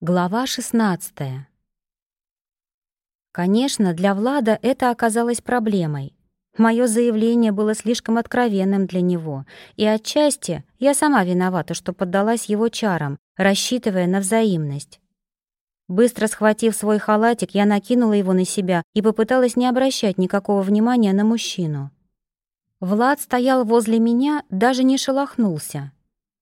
Глава 16 Конечно, для Влада это оказалось проблемой. Мое заявление было слишком откровенным для него, и отчасти я сама виновата, что поддалась его чарам, рассчитывая на взаимность. Быстро схватив свой халатик, я накинула его на себя и попыталась не обращать никакого внимания на мужчину. Влад стоял возле меня, даже не шелохнулся.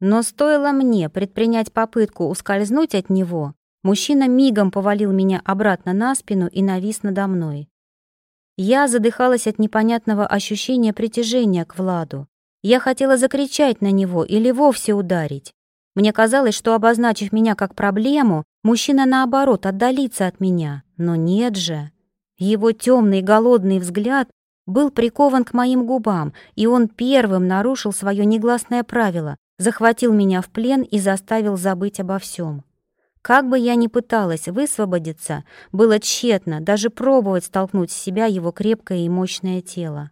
Но стоило мне предпринять попытку ускользнуть от него, мужчина мигом повалил меня обратно на спину и навис надо мной. Я задыхалась от непонятного ощущения притяжения к Владу. Я хотела закричать на него или вовсе ударить. Мне казалось, что, обозначив меня как проблему, мужчина, наоборот, отдалится от меня. Но нет же. Его темный голодный взгляд был прикован к моим губам, и он первым нарушил свое негласное правило захватил меня в плен и заставил забыть обо всем. Как бы я ни пыталась высвободиться, было тщетно даже пробовать столкнуть с себя его крепкое и мощное тело.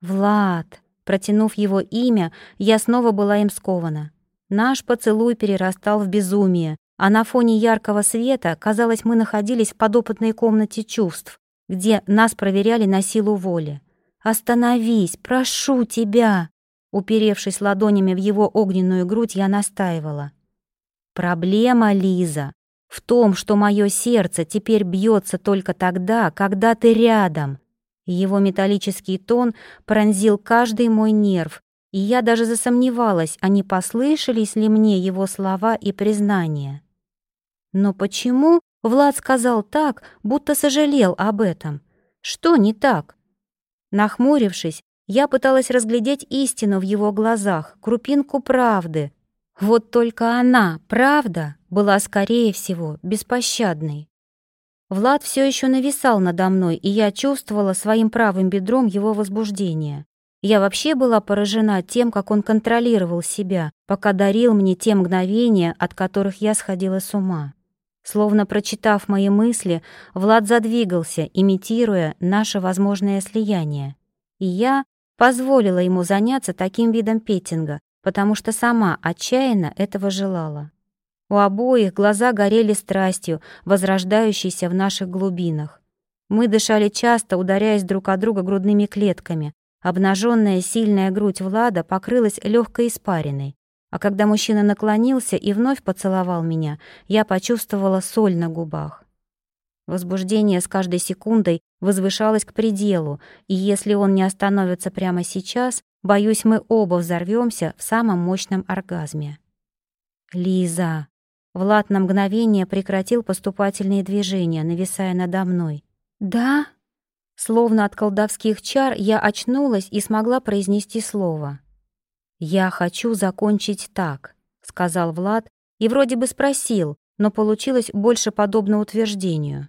«Влад!» Протянув его имя, я снова была им скована. Наш поцелуй перерастал в безумие, а на фоне яркого света, казалось, мы находились в подопытной комнате чувств, где нас проверяли на силу воли. «Остановись, прошу тебя!» Уперевшись ладонями в его огненную грудь, я настаивала. «Проблема, Лиза, в том, что мое сердце теперь бьется только тогда, когда ты рядом». Его металлический тон пронзил каждый мой нерв, и я даже засомневалась, а не послышались ли мне его слова и признания. Но почему Влад сказал так, будто сожалел об этом? Что не так? Нахмурившись, я пыталась разглядеть истину в его глазах, крупинку правды. Вот только она, правда, была, скорее всего, беспощадной. Влад все еще нависал надо мной, и я чувствовала своим правым бедром его возбуждение. Я вообще была поражена тем, как он контролировал себя, пока дарил мне те мгновения, от которых я сходила с ума. Словно прочитав мои мысли, Влад задвигался, имитируя наше возможное слияние. И я, позволила ему заняться таким видом петинга, потому что сама отчаянно этого желала. У обоих глаза горели страстью, возрождающейся в наших глубинах. Мы дышали часто, ударяясь друг от друга грудными клетками. Обнаженная сильная грудь Влада покрылась легкой испариной. А когда мужчина наклонился и вновь поцеловал меня, я почувствовала соль на губах. Возбуждение с каждой секундой возвышалось к пределу, и если он не остановится прямо сейчас, боюсь, мы оба взорвемся в самом мощном оргазме. «Лиза!» Влад на мгновение прекратил поступательные движения, нависая надо мной. «Да?» Словно от колдовских чар я очнулась и смогла произнести слово. «Я хочу закончить так», — сказал Влад, и вроде бы спросил, но получилось больше подобно утверждению.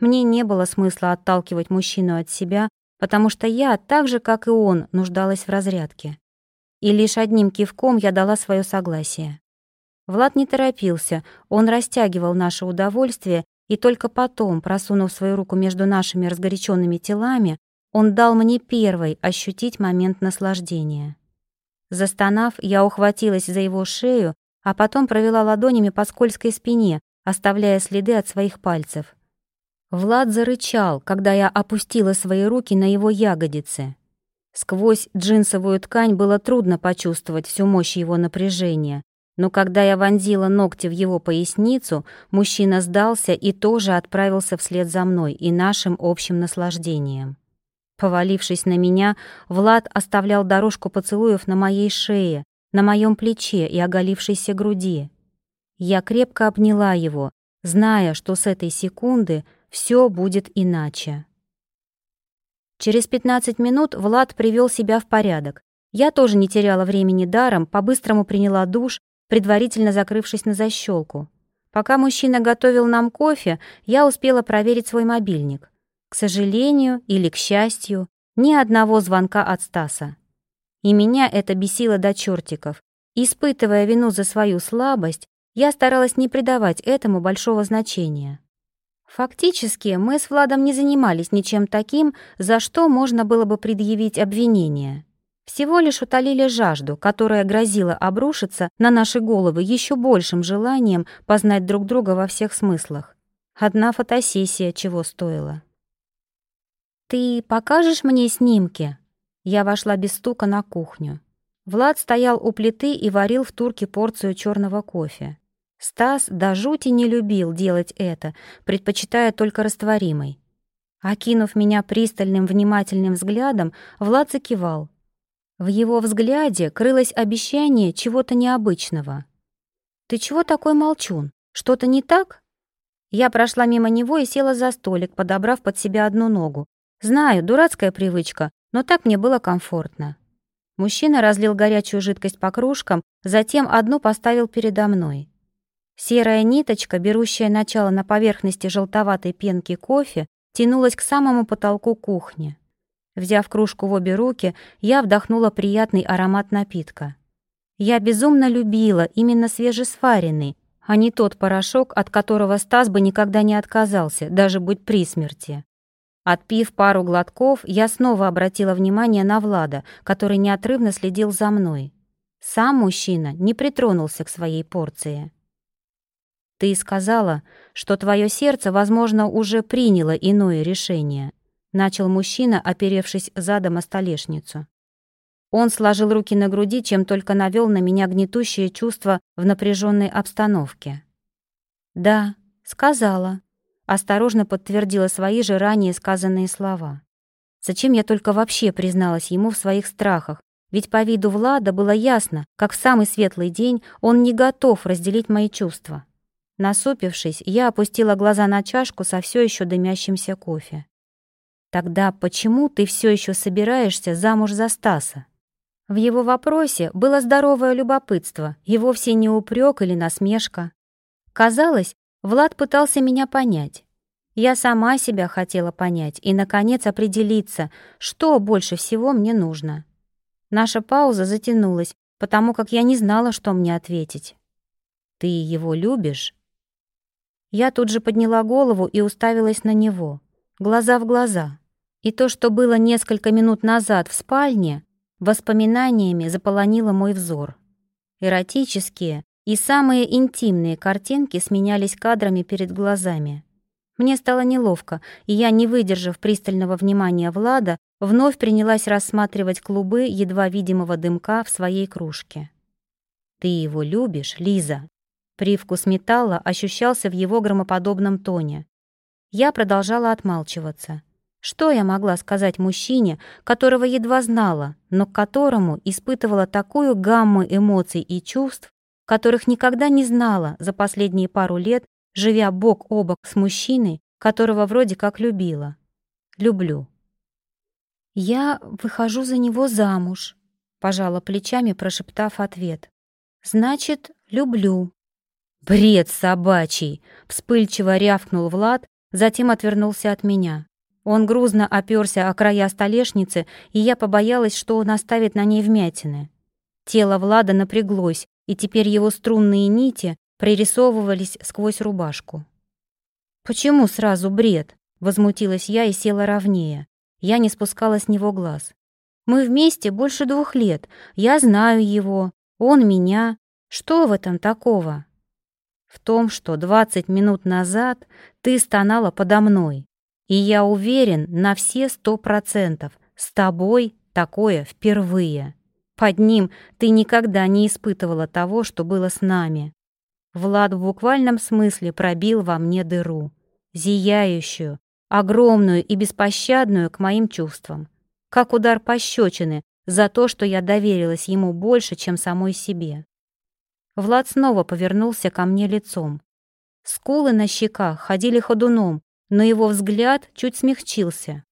Мне не было смысла отталкивать мужчину от себя, потому что я, так же, как и он, нуждалась в разрядке. И лишь одним кивком я дала свое согласие. Влад не торопился, он растягивал наше удовольствие, и только потом, просунув свою руку между нашими разгоряченными телами, он дал мне первой ощутить момент наслаждения. Застонав, я ухватилась за его шею, а потом провела ладонями по скользкой спине, оставляя следы от своих пальцев. Влад зарычал, когда я опустила свои руки на его ягодицы. Сквозь джинсовую ткань было трудно почувствовать всю мощь его напряжения, но когда я вонзила ногти в его поясницу, мужчина сдался и тоже отправился вслед за мной и нашим общим наслаждением. Повалившись на меня, Влад оставлял дорожку поцелуев на моей шее, на моем плече и оголившейся груди. Я крепко обняла его, зная, что с этой секунды — все будет иначе. Через 15 минут Влад привел себя в порядок. Я тоже не теряла времени даром, по-быстрому приняла душ, предварительно закрывшись на защелку. Пока мужчина готовил нам кофе, я успела проверить свой мобильник. К сожалению или к счастью, ни одного звонка от Стаса. И меня это бесило до чертиков. Испытывая вину за свою слабость, я старалась не придавать этому большого значения. Фактически мы с Владом не занимались ничем таким, за что можно было бы предъявить обвинение. Всего лишь утолили жажду, которая грозила обрушиться на наши головы еще большим желанием познать друг друга во всех смыслах. Одна фотосессия чего стоила. «Ты покажешь мне снимки?» Я вошла без стука на кухню. Влад стоял у плиты и варил в турке порцию черного кофе. Стас до жути не любил делать это, предпочитая только растворимый. Окинув меня пристальным внимательным взглядом, Влад закивал — в его взгляде крылось обещание чего-то необычного. «Ты чего такой молчун? Что-то не так?» Я прошла мимо него и села за столик, подобрав под себя одну ногу. Знаю, дурацкая привычка, но так мне было комфортно. Мужчина разлил горячую жидкость по кружкам, затем одну поставил передо мной. Серая ниточка, берущая начало на поверхности желтоватой пенки кофе, тянулась к самому потолку кухни. Взяв кружку в обе руки, я вдохнула приятный аромат напитка. Я безумно любила именно свежесваренный, а не тот порошок, от которого Стас бы никогда не отказался, даже будь при смерти. Отпив пару глотков, я снова обратила внимание на Влада, который неотрывно следил за мной. Сам мужчина не притронулся к своей порции. «Ты сказала, что твое сердце, возможно, уже приняло иное решение», начал мужчина, оперевшись задом о столешницу. Он сложил руки на груди, чем только навел на меня гнетущее чувство в напряженной обстановке. «Да, сказала», — осторожно подтвердила свои же ранее сказанные слова. Зачем я только вообще призналась ему в своих страхах, ведь по виду Влада было ясно, как в самый светлый день он не готов разделить мои чувства. Насупившись, я опустила глаза на чашку со все еще дымящимся кофе. Тогда почему ты все еще собираешься замуж за Стаса? В его вопросе было здоровое любопытство, и вовсе не упрек или насмешка. Казалось, Влад пытался меня понять. Я сама себя хотела понять и, наконец, определиться, что больше всего мне нужно. Наша пауза затянулась, потому как я не знала, что мне ответить. «Ты его любишь?» Я тут же подняла голову и уставилась на него, глаза в глаза. И то, что было несколько минут назад в спальне, воспоминаниями заполонило мой взор. Эротические и самые интимные картинки сменялись кадрами перед глазами. Мне стало неловко, и я, не выдержав пристального внимания Влада, вновь принялась рассматривать клубы едва видимого дымка в своей кружке. «Ты его любишь, Лиза?» Привкус металла ощущался в его громоподобном тоне. Я продолжала отмалчиваться. Что я могла сказать мужчине, которого едва знала, но к которому испытывала такую гамму эмоций и чувств, которых никогда не знала за последние пару лет, живя бок о бок с мужчиной, которого вроде как любила. Люблю. «Я выхожу за него замуж», — пожала плечами, прошептав ответ. «Значит, люблю». «Бред собачий!» — вспыльчиво рявкнул Влад, затем отвернулся от меня. Он грузно оперся о края столешницы, и я побоялась, что он оставит на ней вмятины. Тело Влада напряглось, и теперь его струнные нити прорисовывались сквозь рубашку. «Почему сразу бред?» — возмутилась я и села ровнее. Я не спускала с него глаз. «Мы вместе больше двух лет. Я знаю его, он меня. Что в этом такого?» «В том, что двадцать минут назад ты стонала подо мной, и я уверен на все сто процентов, с тобой такое впервые. Под ним ты никогда не испытывала того, что было с нами. Влад в буквальном смысле пробил во мне дыру, зияющую, огромную и беспощадную к моим чувствам, как удар пощечины за то, что я доверилась ему больше, чем самой себе. Влад снова повернулся ко мне лицом. Скулы на щеках ходили ходуном, но его взгляд чуть смягчился.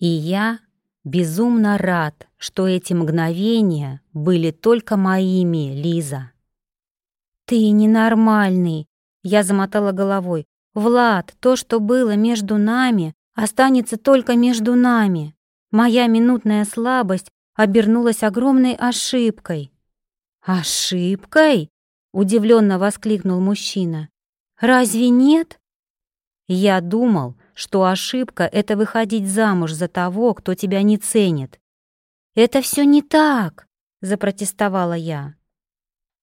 И я безумно рад, что эти мгновения были только моими, Лиза. «Ты ненормальный!» — я замотала головой. «Влад, то, что было между нами, останется только между нами. Моя минутная слабость обернулась огромной ошибкой». «Ошибкой?» — удивленно воскликнул мужчина. «Разве нет?» Я думал, что ошибка — это выходить замуж за того, кто тебя не ценит. «Это все не так!» — запротестовала я.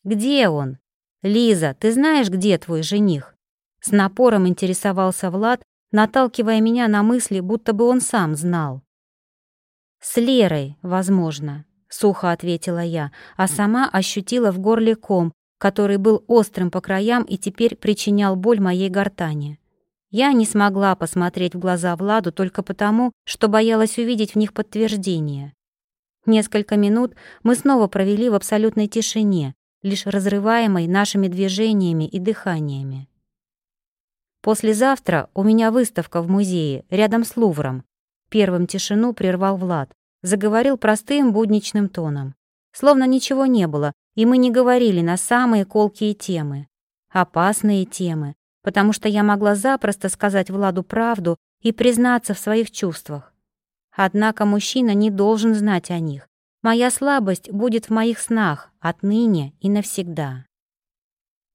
«Где он? Лиза, ты знаешь, где твой жених?» С напором интересовался Влад, наталкивая меня на мысли, будто бы он сам знал. «С Лерой, возможно», — сухо ответила я, а сама ощутила в горле ком, который был острым по краям и теперь причинял боль моей гортани. Я не смогла посмотреть в глаза Владу только потому, что боялась увидеть в них подтверждение. Несколько минут мы снова провели в абсолютной тишине, лишь разрываемой нашими движениями и дыханиями. «Послезавтра у меня выставка в музее, рядом с Лувром». Первым тишину прервал Влад, заговорил простым будничным тоном. Словно ничего не было, и мы не говорили на самые колкие темы. Опасные темы, потому что я могла запросто сказать Владу правду и признаться в своих чувствах. Однако мужчина не должен знать о них. Моя слабость будет в моих снах отныне и навсегда.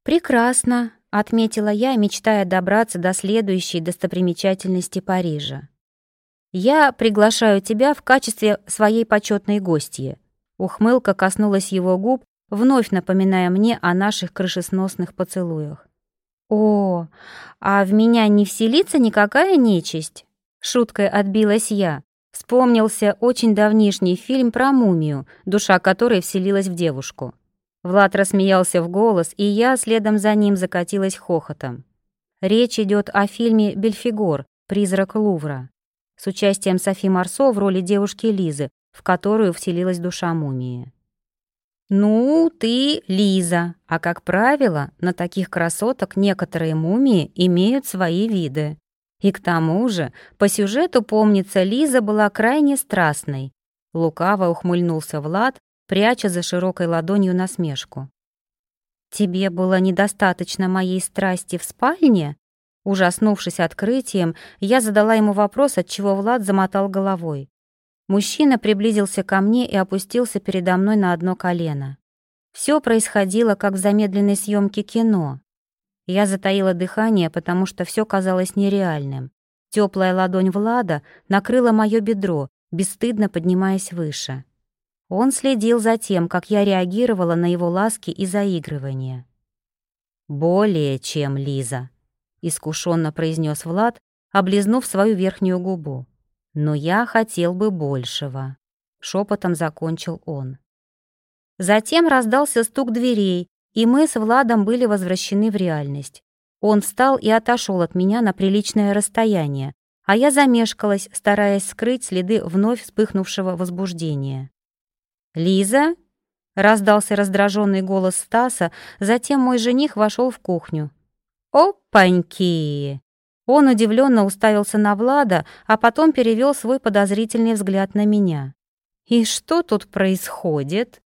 «Прекрасно», — отметила я, мечтая добраться до следующей достопримечательности Парижа. «Я приглашаю тебя в качестве своей почетной гостьи». Ухмылка коснулась его губ, вновь напоминая мне о наших крышесносных поцелуях. «О, а в меня не вселится никакая нечисть?» Шуткой отбилась я, Вспомнился очень давнишний фильм про мумию, душа которой вселилась в девушку. Влад рассмеялся в голос, и я следом за ним закатилась хохотом. Речь идет о фильме «Бельфигор. Призрак Лувра» с участием Софи Марсо в роли девушки Лизы, в которую вселилась душа мумии. «Ну, ты Лиза, а, как правило, на таких красоток некоторые мумии имеют свои виды. И к тому же, по сюжету, помнится, Лиза была крайне страстной. Лукаво ухмыльнулся Влад, пряча за широкой ладонью насмешку. «Тебе было недостаточно моей страсти в спальне?» Ужаснувшись открытием, я задала ему вопрос, от чего Влад замотал головой. Мужчина приблизился ко мне и опустился передо мной на одно колено. Все происходило, как в замедленной съемке кино. Я затаила дыхание, потому что все казалось нереальным. Теплая ладонь Влада накрыла мое бедро, бесстыдно поднимаясь выше. Он следил за тем, как я реагировала на его ласки и заигрывания. «Более чем, Лиза», — искушенно произнес Влад, облизнув свою верхнюю губу. «Но я хотел бы большего», — шепотом закончил он. Затем раздался стук дверей, и мы с Владом были возвращены в реальность. Он встал и отошел от меня на приличное расстояние, а я замешкалась, стараясь скрыть следы вновь вспыхнувшего возбуждения. «Лиза?» — раздался раздраженный голос Стаса, затем мой жених вошел в кухню. «Опаньки!» Он удивленно уставился на Влада, а потом перевел свой подозрительный взгляд на меня. «И что тут происходит?»